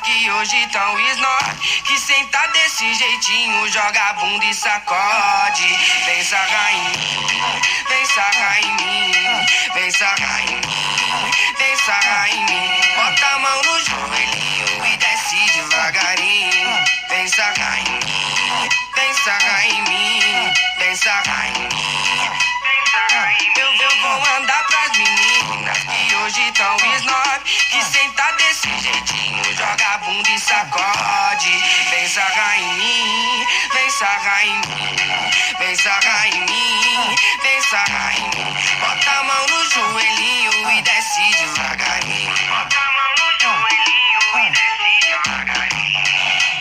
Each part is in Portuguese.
que hoje tão snob. Que senta desse jeitinho, joga a bunda e sacode. Vem sarrar em mim, vem sarrar em mim, vem sarrar em mim, vem sarrar em mim. Bota a mão no joelhinho e desce devagarinho. Vem sarrar em mim, vem sarrar em mim, vem sarrar em mim. Eu, vou mandar pras meninas que hoje tão snob. Que senta desse jeitinho, sarrar em mim, vem sarrar em mim, vem sarrar em mim, vem sarrar em mim. Bota a mão no joelhinho e desce devagarinho. Bota a mão no joelhinho e desce devagarinho.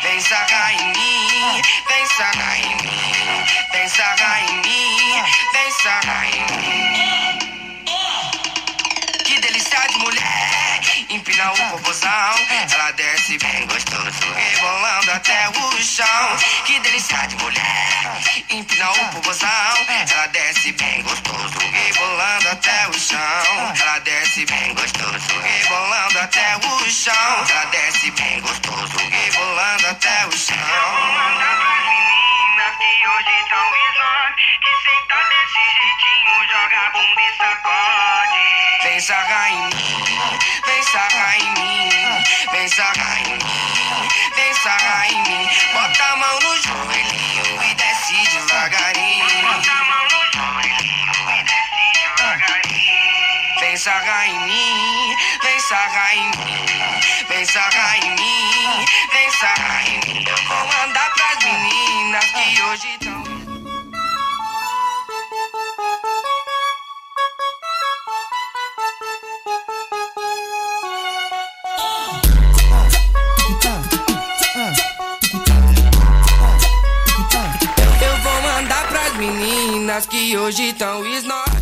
Vem sarrar em mim, vem sarrar em mim, vem sarrar em mim, vem sarrar em mim. Que delícia de mulher, empina o popozão, ela desce bem o chão. Que delícia de mulher, empina o popozão, ela desce bem gostoso, rebolando até o chão. Ela desce bem gostoso, rebolando até o chão. Ela desce bem gostoso, rebolando até o chão. que hoje tão Que senta desse jeitinho, joga bunda e sacode Vem sarrar em mim, vem sarrar em mim Vem sarrar em mim, sarrar em mim, vem sarrar em mim Vem sarrar em mim, vem sarrar em mim. Eu vou mandar pras meninas que hoje tão Eu vou mandar pras meninas que hoje tão snob